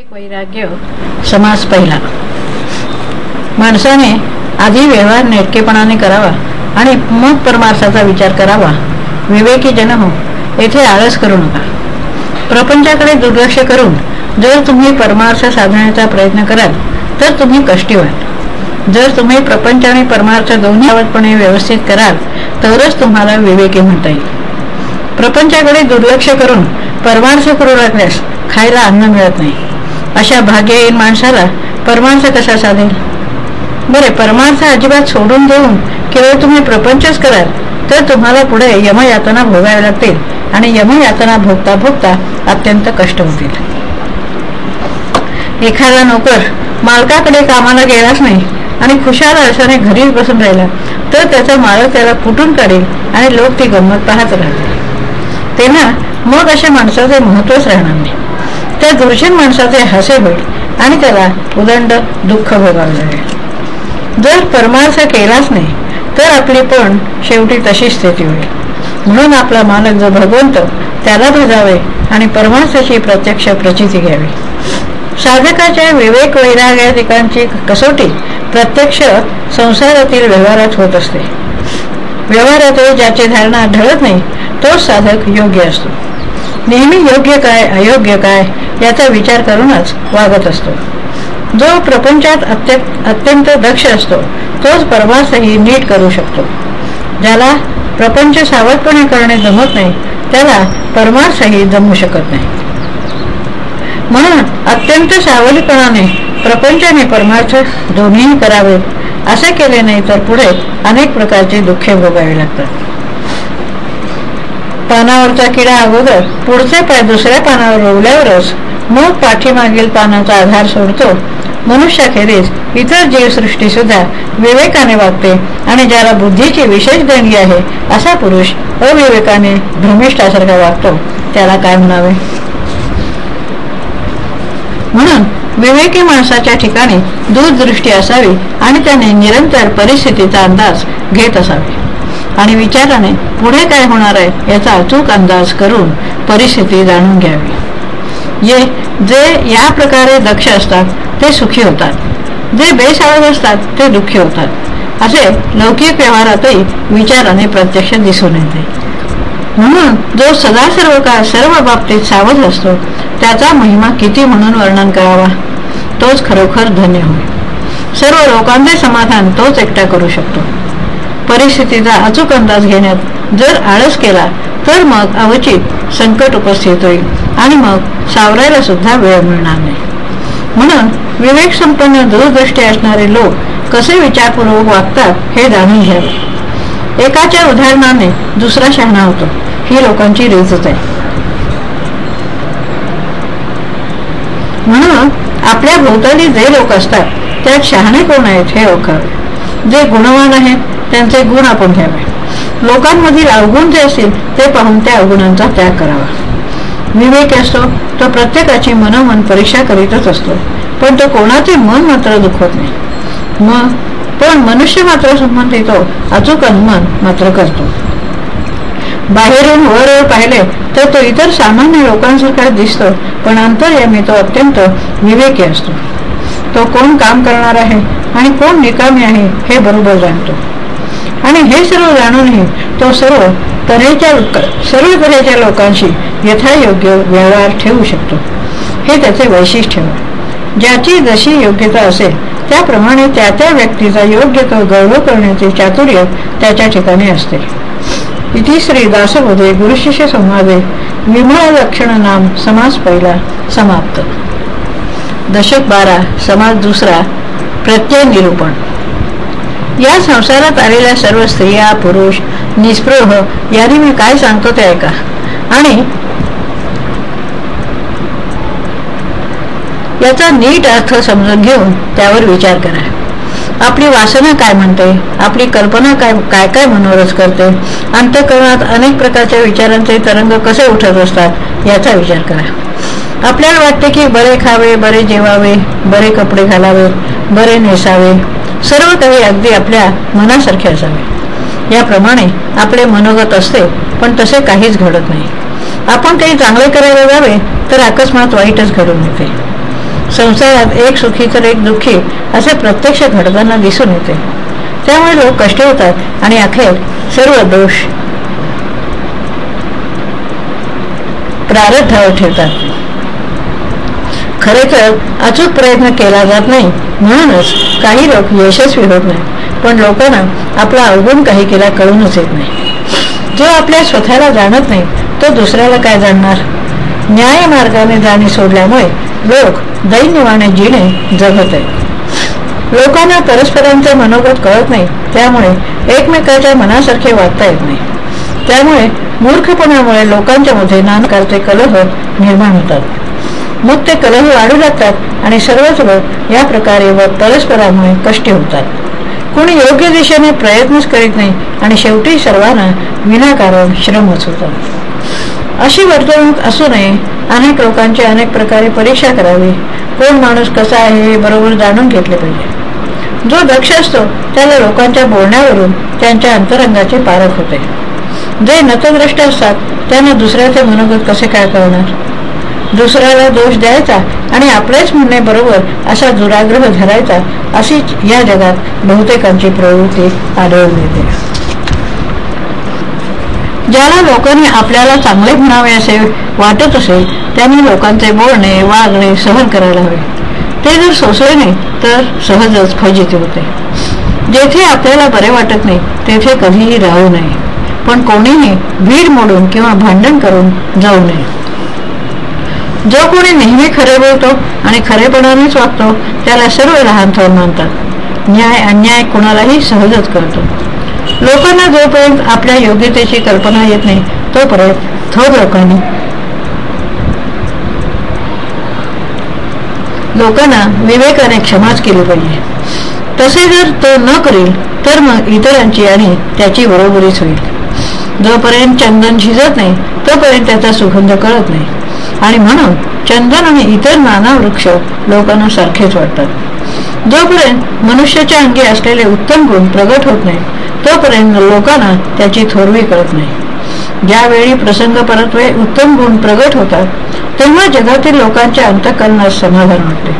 विवेक वैराग्य समास पहिला. माणसाने आधी व्यवहार नेटकेपणाने करावा आणि मग परमार्थाचा विचार करावा. विवेकी जन हो येथे आळस करू नका. प्रपंचाकडे दुर्लक्ष करून जर तुम्ही परमार्थ साधण्याचा प्रयत्न कराल तर तुम्ही कष्टी व्हाल. जर तुम्ही प्रपंच आणि परमार्थ दोन्ही आवडपणे व्यवस्थित कराल तरच तुम्हाला विवेकी म्हणता येईल. प्रपंचाकडे दुर्लक्ष करून परमार्थ करू लागल्यास खायला अन्न मिळत नाही. अशा भाग्यहीन माणसाला. परमार्थ कसा साधेल? बरे परमार्थ अजिबात सोडून देऊन केवळ तुम्ही प्रपंचच कराल तर तुम्हाला पुढे यमयातना भोगाव्या लागतील आणि यमयातना भोगता भोगता अत्यंत कष्ट होतील. एखादा नोकर मालकाकडे कामाला गेलाच नाही आणि खुशाल अशाने घरीच बसून राहिला तर त्याचा मालक त्याला कुठून काढेल आणि लोक ती गंमत पाहत राहतील. तेव्हा मग अशा माणसाचे महत्वच राहणार नाही. त्या दुर्जन माणसाचे हसे होईल आणि त्याला उदंड दुःख भोगावे लागेल जर परमार्थ केलाच नाही तर आपली पण शेवटी तशी स्थिती होईल म्हणून आपला मालक जो भगवंत त्याला भजावे आणि परमार्थाची प्रत्यक्ष प्रचिती घ्यावी. साधकाच्या विवेक वैराग्याधिकांची कसोटी प्रत्यक्ष संसारातील व्यवहारात होत असते. व्यवहारात ज्याची धारणा ढळत नाही तोच साधक योग्य असतो. नेहमी योग्य काय अयोग्य काय याचा विचार करूनच वागत असतो. जो प्रपंचात अत्यंत दक्ष असतो तोच परमार्थही नीट करू शकतो. ज्याला प्रपंच सावधपणे करणे जमत नाही त्याला परमार्थही जमू शकत नाही. म्हणून अत्यंत सावलीपणाने प्रपंच आणि परमार्थ दोन्ही करावेत असे केले नाही तर पुढे अनेक प्रकारचे दुःखे भोगावे लागतात. पानावरचा किडा अगोदर पुढचे पाय दुसऱ्या पानावर रोवल्यावरच मग पाठीमागील पानाचा आधार सोडतो. मनुष्याखेरीज इतर जीवसृष्टी सुद्धा विवेकाने वागते आणि ज्याला बुद्धीची विशेष देणगी आहे असा पुरुष अविवेकाने भ्रमिष्ठासारखा वागतो. त्याला काय म्हणावे? म्हणून विवेकी माणसाच्या ठिकाणी दूरदृष्टी असावी आणि त्याने निरंतर परिस्थितीचा अंदाज घेत असावे. आणि विचाराने पुढे काय होणार आहे याचा अचूक अंदाज करून परिस्थिती जाणून घ्यावी. ये जे या प्रकारे दक्ष असतात ते सुखी होतात. जे बेसावध असतात ते दुःखी होतात. असे लौकिक व्यवहारातही विचाराने प्रत्यक्ष दिसून येते. म्हणून जो सदा सर्व काळ सर्व बाबतीत सावध असतो त्याचा महिमा किती म्हणून वर्णन करावा? तोच खरोखर धन्य होय. सर्व लोकांचे समाधान तोच एकटा करू शकतो. परिस्थितीचा अचूक अंदाज घेण्यात जर आळस केला तर मग अवचित संकट उपस्थित होईल आणि मग सावरायला सुद्धा वेळ मिळणार नाही. म्हणून विवेक संपन्न दूरदृष्टी असणारे लोक कसे विचारपूर्वक वागतात हे जाणून घ्यावे. एकाच्या उदाहरणाने दुसरा शहाणा होतो. ही लोकांची रीतच आहे. म्हणून आपल्या भोवताली जे लोक असतात त्यात शहाणे कोण आहेत हे ओळखावे. जे गुणवान आहेत त्यांचे गुण आपण घ्यावे. लोकांमधील अवगुण जे असतील ते पाहून त्या अवगुणांचा त्याग करावा. विवेक असतो तो प्रत्येकाची मनोमन परीक्षा करीतच असतो. पण तो कोणाचे मन मात्र दुखवत नाही. मग पण मनुष्य मात्र संबंधी तो अचूक अनुमान मात्र करतो. बाहेरून वर वर पाहिले तर तो इतर सामान्य लोकांसारखा दिसतो पण अंतर्यामी तो अत्यंत विवेकी असतो. तो कोण काम करणार आहे आणि कोण निकामी आहे हे बरोबर जाणतो. आणि हे सर्व जाणूनही तो सर्व तऱ्हेच्या सर्व तऱ्हेच्या लोकांशी यथायोग्य व्यवहार ठेवू शकतो. हे त्याचे वैशिष्ट्य ज्याची जशी योग्यता असेल त्याप्रमाणे त्या त्या व्यक्तीचा योग्य तो गौरव करण्याचे चातुर्य त्याच्या ठिकाणी असते. इथे श्री दासबोधे गुरुशिष्य संवादे विमळ लक्षण नाम समास पहिला समाप्त. दशक बारा समाज दुसरा प्रत्यय निरूपण. या संसारात आलेल्या सर्व स्त्रिया पुरुष निस्पृह यांनी मी काय सांगतो ते ऐका. आणि याचा नीट अर्थ समजून घेऊन त्यावर विचार करा. आपली वासना काय म्हणते? आपली कल्पना काय काय काय मनोरस करते? अंतकरणात अनेक प्रकारच्या विचारांचे तरंग कसे उठत असतात याचा विचार करा. आपल्याला वाटते की बरे खावे बरे जेवावे बरे कपडे घालावे बरे नेसावे सर्व काही अगदी आपल्या मनासारखे असावे. याप्रमाणे आपले मनोगत असते पण तसे काहीच घडत नाही. आपण काही चांगले करायला जावे तर अकस्मात वाईटच घडून येते. संसारात एक सुखी तर एक दुःखी असे प्रत्यक्ष घडताना दिसून येते. त्यामुळे लोक कष्ट होतात आणि अखेर सर्व दोष प्रारब्धावर ठेवतात. खरे तर अचूक प्रयत्न केला जात नाही. म्हणूनच काही लोक यशस्वी होत नाही. पण लोकांना आपला अवगुण काही केला कळूनच येत नाही. जो आपल्या स्वतःला जाणत नाही तो दुसऱ्याला काय जाणणार? न्याय मार्गाने जाणे सोडल्यामुळे लोक दैन्यवाने जिणे जगत आहेत. लोकांना परस्परांचे मनोगत कळत नाही त्यामुळे एकमेकाच्या मनासारखे वागता येत नाही. त्यामुळे मूर्खपणामुळे लोकांच्या मध्ये नानकारचे कलह निर्माण होतात. मग ते कलह वाढू लागतात आणि सर्वच लोक या प्रकारे व परस्परामुळे कष्टी होतात. कोणी योग्य दिशेने प्रयत्नच करीत नाही आणि शेवटी सर्वांना विनाकारण श्रमच होतात अशी वर्तणूक असू नये. अनेक लोकांची अनेक प्रकारे परीक्षा करावी. कोण माणूस कसा आहे हे बरोबर जाणून घेतले पाहिजे. जो दक्ष असतो त्याला लोकांच्या बोलण्यावरून त्यांच्या अंतरंगाचे पारख होते. जे नतद्रष्ट असतात त्यांना दुसऱ्याचे मनोगत कसे काय करणार दुसऱ्याला दोष द्यायचा आणि आपलेच म्हणणे बरोबर असा दुराग्रह धरायचा अशीच या जगात बहुतेकांची प्रवृत्ती आढळून येते. ज्याला लोकांनी आपल्याला चांगले म्हणावे असे वाटत असेल त्यांनी लोकांचे बोलणे वागणे सहन करायला हवे. ते जर सोसले नाही तर सहजच फजिती होते. जेथे आपल्याला बरे वाटत नाही तेथे कधीही राहू नये. पण कोणीही भीड मोडून किंवा भांडण करून जाऊ नये. जो कोणी नेहमी खरे बोलतो आणि खरेपणानेच वागतो त्याला सर्व लहान थोर मानतात न्याय अन्याय कुणालाही सहजच करतो लोकांना जोपर्यंत आपल्या योग्यतेची कल्पना येत नाही तोपर्यंत थोर लोकांनी लोकांना विवेकाने क्षमाच केली पाहिजे. तसे जर तो न करेल तर मग इतरांची आणि त्याची बरोबरीच होईल. जोपर्यंत चंदन झिजत नाही तोपर्यंत त्याचा सुगंध कळत नाही. आणि म्हणून चंदन आणि इतर नाना वृक्ष लोकांना सारखेच वाटतात. जोपर्यंत मनुष्याच्या अंगी असलेले उत्तम गुण प्रगट होत नाही तोपर्यंत लोकांना त्याची थोरवी कळत नाही. ज्यावेळी प्रसंग परत्वे उत्तम गुण प्रगट होतात तेव्हा जगातील लोकांच्या अंतकरणास समाधान वाटते.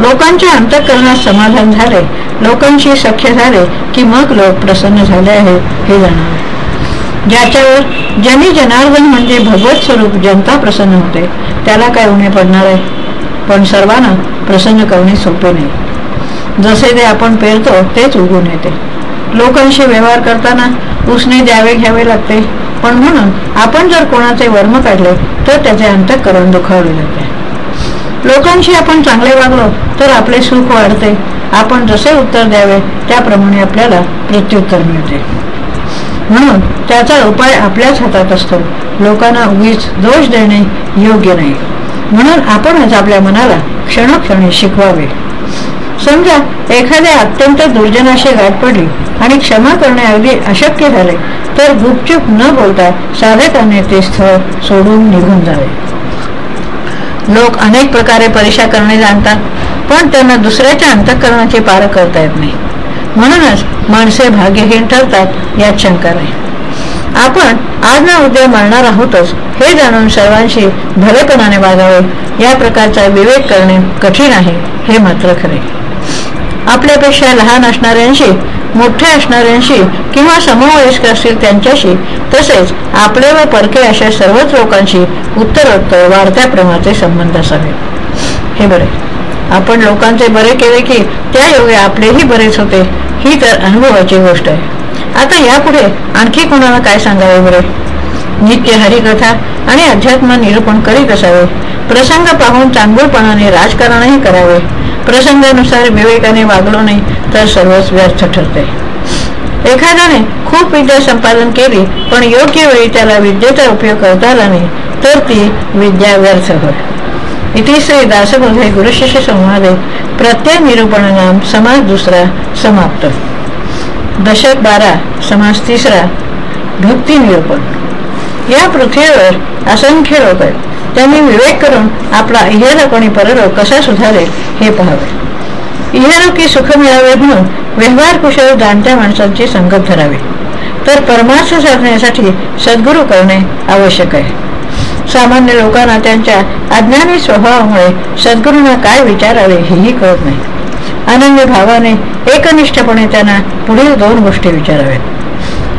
लोकांच्या अंतकरणास समाधान झाले लोकांशी सख्य झाले की मग लोक प्रसन्न झाले आहेत हे जाणावे ज्याच्यावर जनी जनार्दन म्हणजे भगवत स्वरूप जनता प्रसन्न होते त्याला काय उणे पडणार आहे? पण सर्वांना प्रसन्न करणे सोपे नाही. जसे ते आपण पेरतो तेच उगून येते. लोकांशी व्यवहार करताना उसने द्यावे घ्यावे लागते. पण म्हणून आपण जर कोणाचे वर्म काढले तर त्याचे अंतःकरण दुखावले जाते. लोकांशी आपण चांगले वागलो तर आपले सुख वाढते. आपण जसे उत्तर द्यावे त्याप्रमाणे आपल्याला प्रत्युत्तर मिळते. म्हणून त्याचा उपाय आपल्याच हातात असतो. लोकांना उगीच दोष देणे योग्य नाही. म्हणून आपणच आपल्या मनाला क्षणोक्षणी शिकवावे. समजा एखाद्या अत्यंत दुर्जनाशी गाठ पडली आणि क्षमा करणे अगदी अशक्य झाले तर गुपचूप न बोलता साधकाने ते स्थळ सोडून निघून जावे. लोक अनेक प्रकारे परीक्षा करणे जाणतात पण त्यांना दुसऱ्याच्या अंतःकरणाचे पार करता येत नाही. म्हणूनच माणसे भाग्यहीन ठरतात यात शंका नाही. आपण आज ना उद्या मरणार आहोतच हे जाणून सर्वांशी भलेपणाने वागावे या प्रकारचा विवेक करणे कठीण आहे हे मात्र खरे. आपल्यापेक्षा लहान असणाऱ्यांशी मोठे असणाऱ्यांशी किंवा समवयस्क असतील त्यांच्याशी तसेच आपले व परके अशा सर्वच लोकांशी उत्तरोत्तर वाढत्या प्रमाणाचे संबंध असावे. हे बरे. आपण लोकांचे बरे केले की त्या योगे आपलेही बरेच होते ही तर अनुभवाची गोष्ट आहे. आता यापुढे आणखी कोणाला काय सांगावे बरे? नित्य हरिकथा आणि अध्यात्म निरूपण करीत असावे. प्रसंग पाहून चांगुलपणाने राजकारणही करावे. प्रसंगानुसार विवेकाने वागलो नाही तर सर्वच व्यर्थ ठरते. एखाद्याने खूप विद्या संपादन केली पण योग्य वेळी त्याला विद्येचा उपयोग करता आला नाही तर ती विद्या व्यर्थ होय. इथे श्री दासबोधे गुरुशिष्य संवादे प्रत्यय निरूपण नाम समाज दुसरा समाप्त. दशक बारा समाज तिसरा भक्ती निरूपण. या पृथ्वीवर असंख्य लोक आहेत. त्यांनी विवेक करून आपला इहलोक आणि परलोक कसा सुधारेल हे पाहावे. इहलोकी सुख मिळावे म्हणून व्यवहार कुशल जाणत्या माणसांची संगत धरावी. तर परमार्थ साधण्यासाठी सद्गुरू करणे आवश्यक आहे. सामान्य लोकांना त्यांच्या अज्ञानी स्वभावामुळे सद्गुरूंना काय विचारावे हेही कळत नाही. आनंद भावाने एकनिष्ठपणे त्यांना पुढील दोन गोष्टी विचाराव्यात.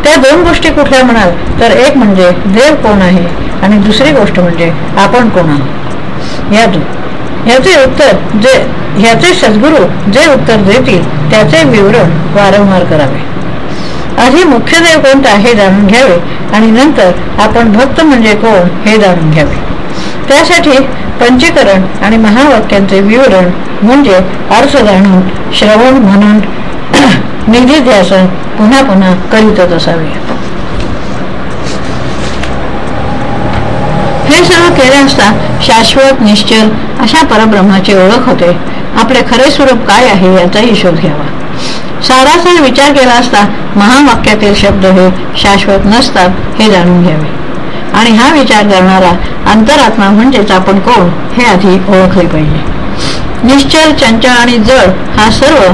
त्या दोन गोष्टी कुठल्या म्हणाल तर एक म्हणजे देव कोण आहे आणि दुसरी गोष्ट म्हणजे आपण कोण आहोत? या दोन ह्याचे उत्तर जे ह्याचे सद्गुरू जे उत्तर देतील त्याचे विवरण वारंवार करावे. आधी मुख्य देव कोणता हे जाणून घ्यावे आणि नंतर आपण भक्त म्हणजे कोण हे जाणून घ्यावे. त्यासाठी पंचीकरण आणि महावाक्यांचे विवरण म्हणजे अर्थ जाणून श्रवण म्हणून निधी ध्यासन पुन्हा पुन्हा करीतच असावे. हे सर्व केले असता शाश्वत निश्चल अशा परब्रह्माची ओळख होते. आपले खरे स्वरूप काय आहे याचाही शोध घ्यावा. सारासार विचार केला असता महावाक्यातील शब्द हे शाश्वत नसतात हे जाणून घ्यावे. आणि हा विचार करणारा अंतरात्मा म्हणजेच आपण कोण हे आधी ओळखले पाहिजे. निश्चल चंचल आणि जड हा सर्व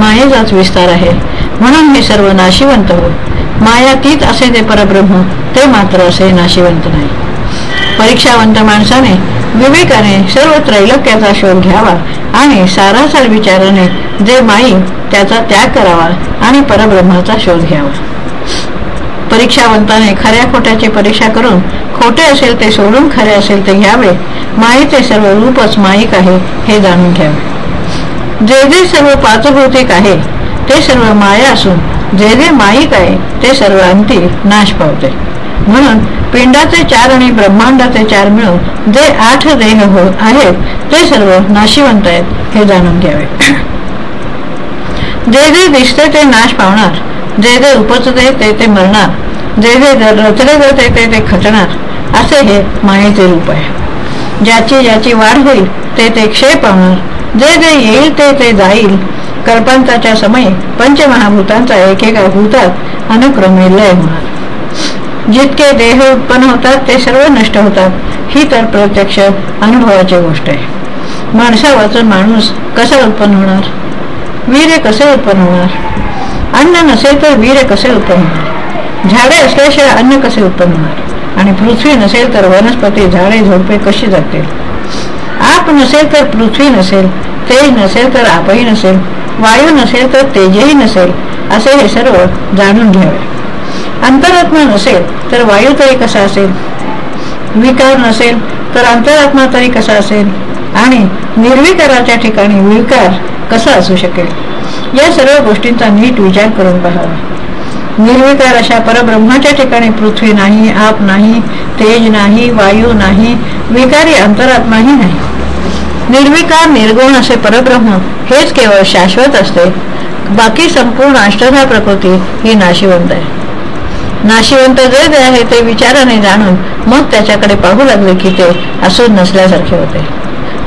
मायेचाच विस्तार आहे. म्हणून हे सर्व नाशिवंत माया मायातीत असे ते परब्रह्म ते मात्र असे नाशिवंत नाही. परीक्षावंत माणसाने विवेकाने सर्व त्रैलोक्याचा शोध घ्यावा आणि सारासार विचाराने जे माई त्याचा त्याग करावा आणि परब्रह्माचा शोध घ्यावा. परीक्षावंताने खऱ्या खोट्याची परीक्षा करून खोटे असेल ते सोडून खरे असेल ते घ्यावे. माईचे सर्व रूपच माईक आहे हे जाणून घ्यावे. जे जे सर्व पाचभौतिक आहे ते सर्व माया असून जे जे माईक आहे ते सर्व अंती नाश पावते. म्हणून पिंडाचे चार आणि ब्रह्मांडाचे चार मिळून जे आठ देह होत आहेत ते सर्व नाशिवंत आहेत हे जाणून घ्यावे. जे जे दिसते ते नाश पावणार जे जे उपचते ते ते मरणार जे जे रचले जाते ते ते खचणार असे हे मायेचे रूप आहे. ज्याची ज्याची वाढ होईल ते ते क्षय पावणार जे जे येईल ते ते जाईल. कल्पांताच्या समयी पंचमहाभूतांचा एकेका भूतात अनुक्रमे लय होणार. जितके देह उत्पन्न होतात ते सर्व नष्ट होतात. ही तर प्रत्यक्ष अनुभवाची गोष्ट आहे. माणसा वाचून माणूस कसा उत्पन्न होणार? वीर कसे उत्पन्न होणार? अन्न नसेल तर वीर कसे उत्पन्न होणार? झाडे असल्याशिवाय अन्न कसे उत्पन्न होणार? आणि पृथ्वी नसेल तर वनस्पती झाडे झोडपे कशी जातील आप नसेल तर पृथ्वी नसेल तेज नसेल तर आपही नसेल वायू नसेल तर तेजही नसेल असे हे सर्व जाणून घ्यावे. अंतरात्मा नसेल तर वायू तरी कसा असेल? विकार नसेल तर अंतरात्मा तरी कसा असेल? आणि निर्विकाराच्या ठिकाणी विकार कसा असू शकेल? या सर्व गोष्टींचा नीट विचार करून पाहावा निर्विकार अशा परब्रह्माच्या ठिकाणी पृथ्वी नाही आप नाही तेज नाही वायू नाही विकारी अंतरात्माही नाही. निर्विकार निर्गुण असे परब्रह्म हेच केवळ शाश्वत असते. बाकी संपूर्ण अष्टधा प्रकृती ही नाशिवंत आहे. नाशिवंत जे जे आहे ते विचाराने जाणून मग त्याच्याकडे पाहू लागले की ते असून नसल्यासारखे होते.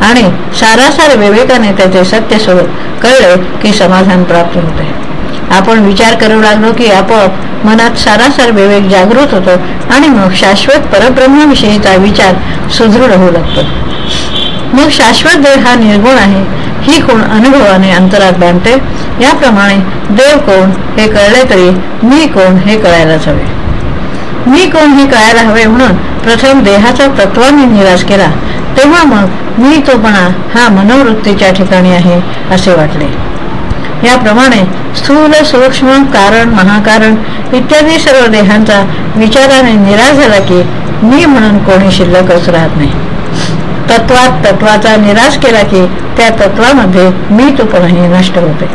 आणि सारासार विवेकाने त्याचे सत्य स्वरूप कळले की समाधान प्राप्त होते. आपण विचार करू लागलो की आपोआप मनात सारासार विवेक जागृत होतो आणि मग शाश्वत परब्रह्माविषयीचा विचार सुदृढ होऊ लागतो. मग शाश्वत देह हा निर्गुण आहे. ही कोण अनुभवाने अंतरात बांधते. याप्रमाणे देव कोण हे कळले तरी मी कोण हे कळायलाच हवे. मी कोण हे कळायला हवे म्हणून प्रथम देहाचा तत्वाने निराश केला. तेव्हा मग मी तोपणा हा मनोवृत्तीच्या ठिकाणी आहे असे वाटले. याप्रमाणे स्थूल सूक्ष्म कारण महाकारण इत्यादी सर्व देहांचा विचाराने निराश झाला की मी म्हणून कोणी शिल्लकच राहत नाही. तत्वात तत्वाचा निराश केला की त्या तत्वामध्ये मी तुपणही नष्ट होते.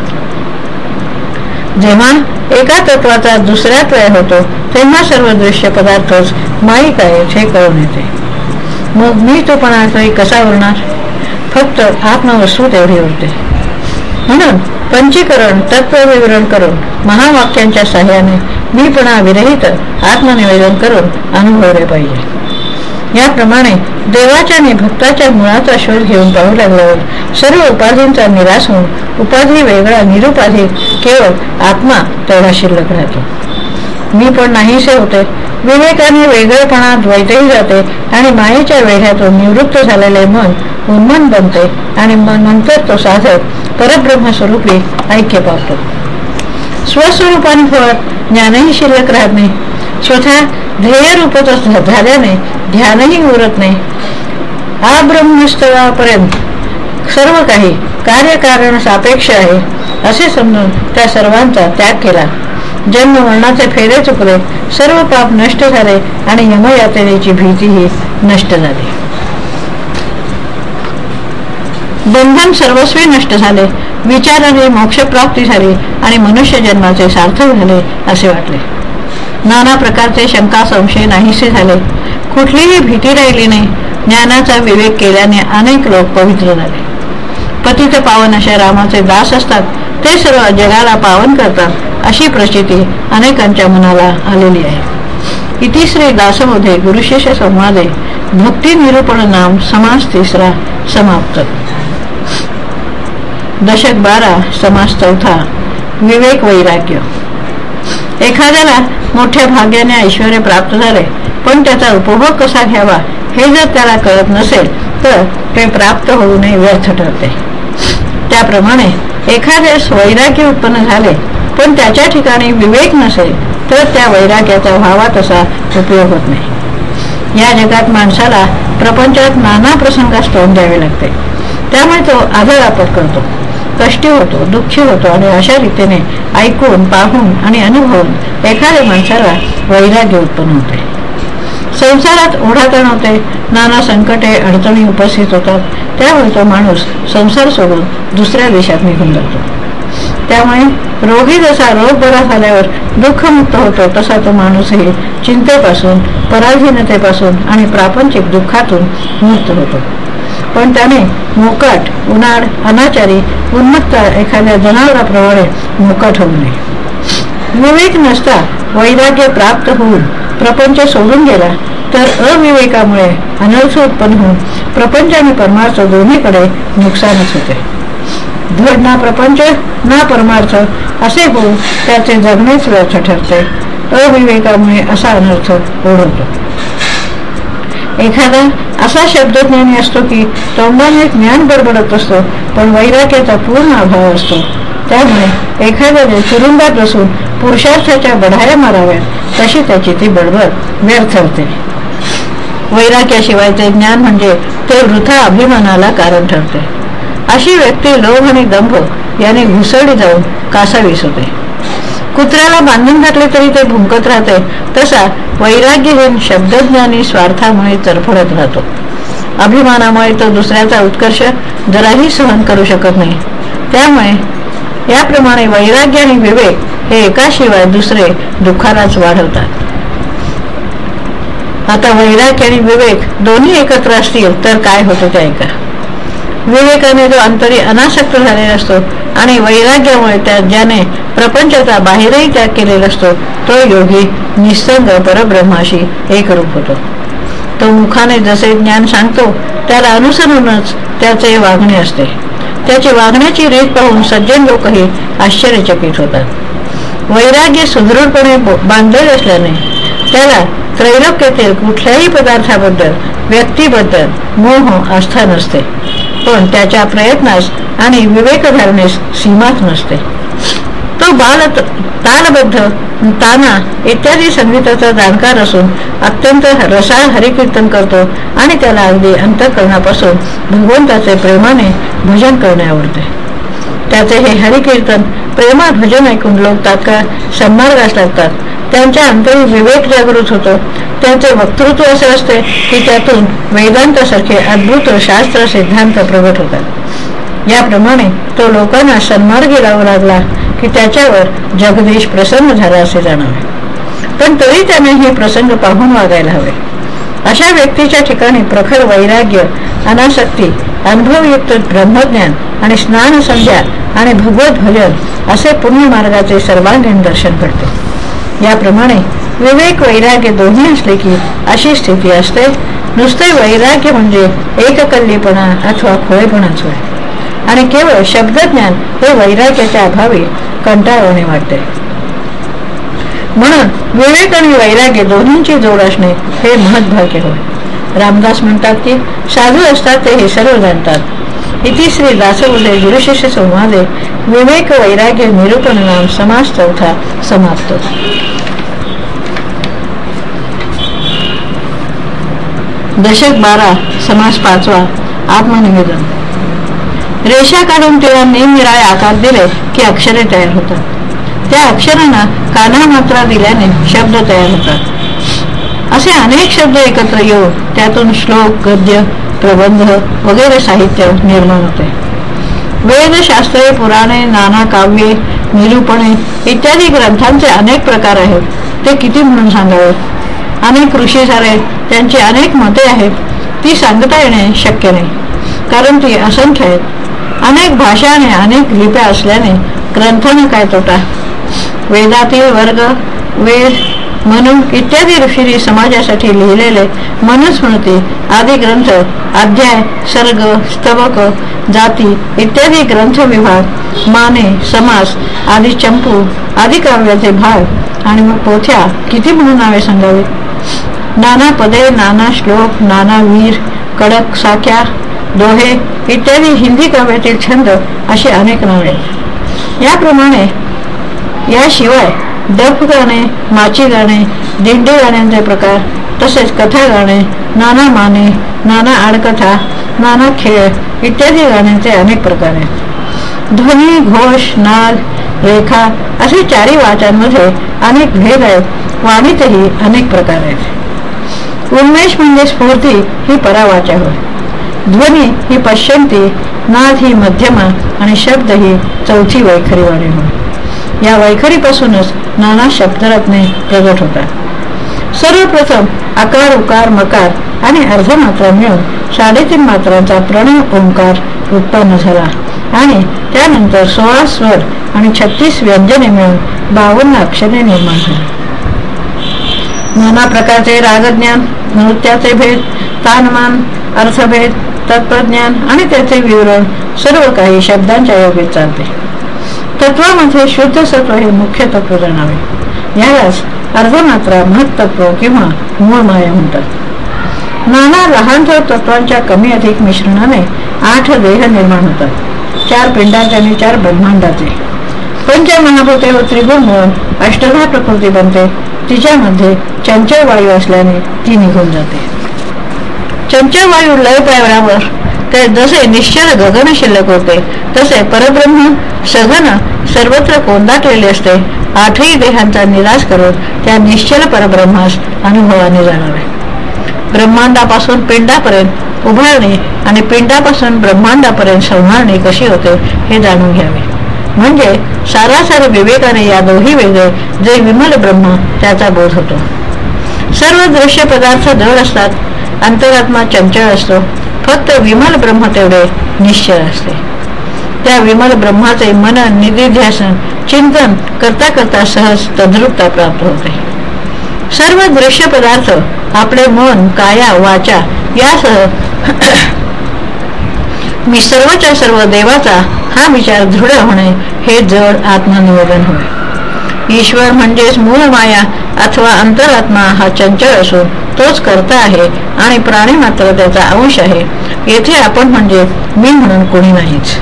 जेव्हा एका तत्वाचा दुसऱ्यात वेळ होतो तेव्हा सर्व दृश्य पदार्थच माईक आहेत हे कळून येते. मग मी तो तरी कसा उरणार? फक्त आत्मवस्तू तेवढी उरते. म्हणून पंचीकरण तत्वविवरण करून महावाक्यांच्या सहाय्याने मीपणा विरहित आत्मनिवेदन करून अनुभवले पाहिजे. याप्रमाणे देवाच्या आणि भक्ताच्या मुळाचा शोध घेऊन पाहू लागल्यावर सर्व उपाधींचा निराश होऊन उपाधी वेगळा निरुपाधी केवळ आत्मा तेवढा शिल्लक राहतो. मी पण नाहीसे होते. विवेकाने वेगळेपणा द्वैतही जाते आणि मायेच्या वेढ्यातून निवृत्त झालेले मन उन्मन बनते आणि नंतर तो साधक परब्रह्म स्वरूपी ऐक्य पावतो. स्वस्वरूपानुभवात ज्ञानही शिल्लक राहत नाही. स्वतः ध्येयरूपच झाल्याने ध्यानही उरत नाही. अब्रह्मस्तवापर्यंत सर्व काही कार्यकारण सापेक्ष आहे असे समजून त्या सर्वांचा त्याग केला. जन्म मरणाचे फेरे चुकले सर्व पाप नष्ट झाले आणि यमयातनेची भीतीही नष्ट झाली. बंधन सर्वस्वी नष्ट झाले विचाराने मोक्षप्राप्ती झाली आणि मनुष्य जन्माचे सार्थक झाले असे वाटले. नाना प्रकारचे शंका संशय नाहीसे झाले. कुठलीही भीती राहिली नाही. ज्ञानाचा विवेक केल्याने अनेक लोक पवित्र झाले. पतित पावन अशा रामाचे दास असतात. ते सर्व जगाला पावन करतात. अशी प्रचिती अनेकांच्या मनाला आलेली आहे. इतिश्री दासमध्ये गुरुशेष संवादे. भक्ती निरूपण नाम समास तिसरा समाप्त. दशक बारा समास चौथा. विवेक वैराग्य. एखाद्याला मोठ्या भाग्याने ऐश्वर प्राप्त झाले पण त्याचा उपभोग कसा घ्यावा हे जर त्याला कळत नसेल तर ते प्राप्त होऊ नये व्यर्थ ठरते. त्याप्रमाणे एखाद्यास वैराग्य उत्पन्न झाले पण त्याच्या ठिकाणी विवेक नसेल तर त्या वैराग्याचा व्हावा तसा उपयोग होत नाही. या जगात माणसाला प्रपंचात नाना प्रसंगास तोंड द्यावे लागते. त्यामुळे तो आदळापट करतो. कष्टी होतो दुःखी होतो आणि अशा रीतीने ऐकून पाहून आणि अनुभवून एखाद्या माणसाला वैराग्य उत्पन्न होते. संसारात ओढातण होते नाना संकटे अडचणी उपस्थित होतात. त्यामुळे तो माणूस संसार सोडून दुसऱ्या देशात निघून जातो. त्यामुळे रोगी जसा रोग बरा झाल्यावर दुःखमुक्त होतो तसा तो माणूसही चिंतेपासून पराधीनतेपासून आणि प्रापंचिक दुःखातून मुक्त होतो. पण त्याने मोकाट उन्हाळ अनाचारी उन्मत्त एखाद्या जनावराप्रमाणे मोकाट होऊ नये. विवेक नसता वैराग्य प्राप्त होऊन प्रपंच सोडून गेला तर अविवेकामुळे अनर्थ उत्पन्न होऊन प्रपंच आणि परमार्थ दोन्हीकडे नुकसानच होते. धड ना प्रपंच ना परमार्थ असे होऊन त्याचे जगणेच व्यर्थ ठरते. अविवेकामुळे असा अनर्थ ओढवतो. एखादा असा शब्दज्ञानी असतो की तोंडाने ज्ञान बडबडत असतो पण वैराग्याचा पूर्ण अभाव असतो. त्यामुळे एखाद्याने तुरुंगात बसून पुरुषार्थाच्या बढाया माराव्यात तशी त्याची ती बडबड व्यर्थ होते. वैराग्याशिवायचे ज्ञान म्हणजे ते वृथा अभिमानाला कारण ठरते. अशी व्यक्ती लोभ आणि दंभ याने घुसळी जाऊन कासावीस होते. कुत्र्याला बांधून घातले तरी ते भुंकत राहते. तसा वैराग्यहीन शब्दज्ञानी स्वार्थामुळे तरफडत राहतो. अभिमानामुळे तो दुसऱ्याचा उत्कर्ष जराही सहन करू शकत नाही. त्यामुळे याप्रमाणे वैराग्य आणि विवेक हे एकाशिवाय दुसरे दुःखालाच वाढवतात. आता वैराग्य आणि विवेक दोन्ही एकत्र असतील तर काय होतं ते ऐका. विवेकाने जो अंतरी अनासक्त झालेला असतो आणि वैराग्यामुळे त्या ज्याने प्रपंचाचा बाहेरही त्याग केलेला असतो तो योगी निसंग परब्रह्माशी एकरूप होतो. तो मुखाने जसे ज्ञान सांगतो त्याला अनुसरूनच त्याचे वागणे असते. त्याची वागण्याची रीत पाहून सज्जन लोकही आश्चर्यचकित होतात. वैराग्य सुदृढपणे बांधलेले असल्याने त्याला त्रैलोक्यातील कुठल्याही पदार्थाबद्दल व्यक्तीबद्दल मोह आस्था नसते. पण त्याच्या प्रयत्नास आणि विवेक धारणेस सीमाच नसते. तो बाल तालबद्ध ताना इत्यादी संगीताचा जाणकार असून अत्यंत रसाळ हरिकीर्तन करतो आणि त्याला अगदी अंतकरणापासून भगवंताचे प्रेमाने भजन करणे आवडते त्याचे हे हरिकीर्तन प्रेमा भजन ऐकून लोक तात्काळ सन्मार्गास लागतात. त्यांच्या अंतरी विवेक जागृत होतो. त्यांचे वक्तृत्व असे असते की त्यातून वेदांतासारखे अद्भुत शास्त्र सिद्धांत प्रगट होतात. याप्रमाणे तो लोकांना सन्मार्गी लावू लागला की त्याच्यावर जगदीश प्रसन्न झाला असे जाणावे पण तरी त्याने हे प्रसंग पाहून वागायला हवे. अशा व्यक्तीच्या ठिकाणी प्रखर वैराग्य अनासक्ती अनुभवयुक्त ब्रह्मज्ञान आणि स्नान संध्या आणि भगवत भजन असे पुण्य मार्गाचे सर्वांगीण दर्शन घडते याप्रमाणे विवेक वैराग्य दोन्ही असले की अशी स्थिती असते नुसते वैराग्य म्हणजे एककल्लीपणा अथवा खोळेपणाच होय. आणि केवळ शब्दज्ञान हे वैराग्याच्या अभावी कंटाळवणे वाटते. म्हणून विवेक आणि वैराग्य दोन्हींची जोड असणे हे महत्भाग्य होय. रामदास म्हणतात की साधू असतात ते हे सर्व जाणतात इथे श्री दासबुले गुरुशिष्य संवादे विवेक वैराग्य निरूपण नाम समाज चौथा समाप्त. दशक बारा समास पाचवा आत्मनिवेदन. रेषा काढून तिला निरनिराळे आकार दिले की अक्षरे तयार होतात. त्या अक्षरांना काना मात्रा दिल्याने शब्द तयार होतात. असे अनेक शब्द एकत्र येऊन त्यातून श्लोक गद्य प्रबंध वगैरे साहित्य निर्माण होते. वेदशास्त्रे पुराणे नाना काव्ये निरूपणे इत्यादी ग्रंथांचे अनेक प्रकार आहेत. ते किती म्हणून सांगावेत? अनेक ऋषी सारे त्यांची अनेक मते आहेत. ती सांगता येणे शक्य नाही. कारण ती असंख्य आहेत. अनेक भाषा आणि अनेक लिप्या असल्याने ग्रंथांना काय तोटा? वेदातील वर्ग वेद म्हणून इत्यादी ऋषींनी समाजासाठी लिहिलेले मनस्मृती आदी ग्रंथ अध्याय सर्ग स्तबक जाती इत्यादी ग्रंथ विभाग माने समास आदी चंपू आदी काव्याचे भाग आणि मग पोथ्या किती म्हणून नावे सांगावीत? नाना पदे नाना श्लोक नाना वीर कडक साख्या दोहे इत्यादी हिंदी काव्यातील छंद अशी अनेक नावे. याप्रमाणे याशिवाय डफ गाणे माची गाणे दिंडी गाण्यांचे प्रकार तसेच कथा गाणे नाना माने नाना आडकथा नाना खेळ इत्यादी गाण्यांचे अनेक प्रकार आहेत. ध्वनी घोष नाद रेखा असे चारी वाचांमध्ये अनेक भेद आहेत. वाणीतही अनेक प्रकार आहेत. उन्मेष म्हणजे स्फूर्ती ही परावाचा होय. ध्वनी ही पश्चंती नाद ही मध्यमा आणि शब्द ही चौथी वैखरी वाणी होय. या वैखरीपासूनच नाना शब्दरत्ने प्रगट होतात सर्वप्रथम आकार उकार मकार आणि अर्धमात्रा मिळून साडेतीन मात्रांचा प्रणव ओंकार उत्पन्न झाला. आणि त्यानंतर सोळा स्वर आणि छत्तीस व्यंजने मिळून बावन्न अक्षरे निर्माण झाली. नाना प्रकारचे रागज्ञान नृत्याचे भेद तानमान अर्थभेद तत्वज्ञान आणि त्याचे विवरण सर्व काही शब्दांच्या योगे चालते. तत्वामध्ये शुद्ध सत्व हे मुख्य तत्व जाणावे. यालाच अर्धमात्रा महत्त्व किंवा मूळ माया म्हणतात. नाना लहान तत्वांच्या कमी अधिक मिश्रणाने आठ देह निर्माण होतात. चार पिंडाचे आणि चार ब्रह्मांडाचे. पंच महाभूते व त्रिगुण होऊन अष्टधा प्रकृती बनते. तिच्यामध्ये चंचल वायू असल्याने ती निघून जाते. चंचल वायू लय पायवण्यावर तर जसे निश्चल गगन शिल्लक होते तसे परब्रह्म सघन सर्वत्र कोंदाटलेले असते. आठही देहांचा निराश करून त्या निश्चल परब्रह्मास अनुभवाने जाणावे. ब्रह्मांडापासून पिंडापर्यंत उभारणे आणि पिंडापासून ब्रह्मांडापर्यंत संहारणे कशी होते हे जाणून घ्यावे. म्हणजे सारासार विवेकाने या दोही वेगळे जे विमल ब्रह्म त्याचा बोध होतो. सर्व दृश्य पदार्थ जड असतात अंतरात्मा चंचल असतो फक्त विमल ब्रह्म तेवढे निश्चय असते. त्या विमल ब्रह्माचे मन निधिध्यासन चिंतन करता करता सहज तद्रुपता प्राप्त होते. सर्व दृश्य पदार्थ आपले मन काया वाचा यासह मी सर्वच्या सर्व देवाचा हा विचार दृढ होणे हे जड आत्मनिवेदन होय. ईश्वर म्हणजेच मूळ माया अथवा अंतरात्मा हा चंचल असून तोच करता आहे आणि प्राणी मात्र त्याचा अंश आहे. येथे आपण म्हणजे मी म्हणून कोणी नाहीच.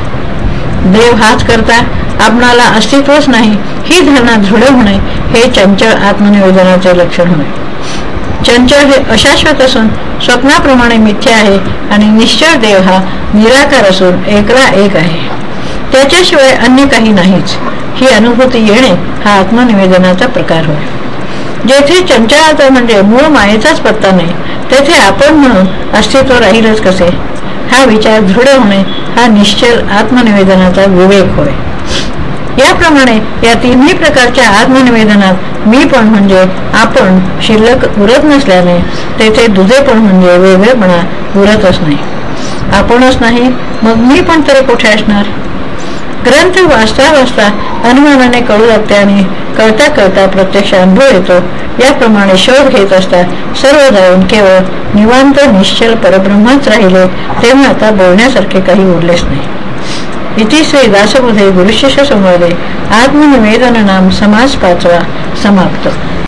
देव हाच करता आपणाला अस्तित्वच नाही ही धारणा दृढ होणे हे चंचल आत्मनिवेदनाचे लक्षण होय. चंचल हे अशाश्वत असून स्वप्नाप्रमाणे मिथ्या आहे आणि निश्चळ देव हा निराकार असून एकला एक आहे. त्याच्याशिवाय अन्य काही नाहीच. ही अनुभूती येणे हा आत्मनिवेदनाचा प्रकार होय. जेथे चंचलता म्हणजे मूळ मायेचाच पत्ता नाही तेथे आपण म्हणून अस्तित्व राहीलच कसे? हा विचार दृढ होणे हा निश्चल आत्मनिवेदनाचा विवेक होय. याप्रमाणे या तिन्ही प्रकारच्या आत्मनिवेदनात मी पण म्हणजे आपण शिल्लक उरत नसल्याने तेथे दुधेपण म्हणजे वेगळेपणा उरतच नाही. आपणच नाही मग मी पण तरी कुठे असणार? ग्रंथ वाचता वाचता अनुमानाने कळू लागते आणि कळता कळता प्रत्यक्ष अनुभव येतो. याप्रमाणे शोध घेत असता सर्व जाऊन केवळ निवांत निश्चल परब्रह्मच राहिले तेव्हा आता बोलण्यासारखे काही उरलेच नाही. इति श्री दासबोधे गुरुशिष्य संवादे. आत्मनिवेदन नाम समास पाचवा. समाप्त.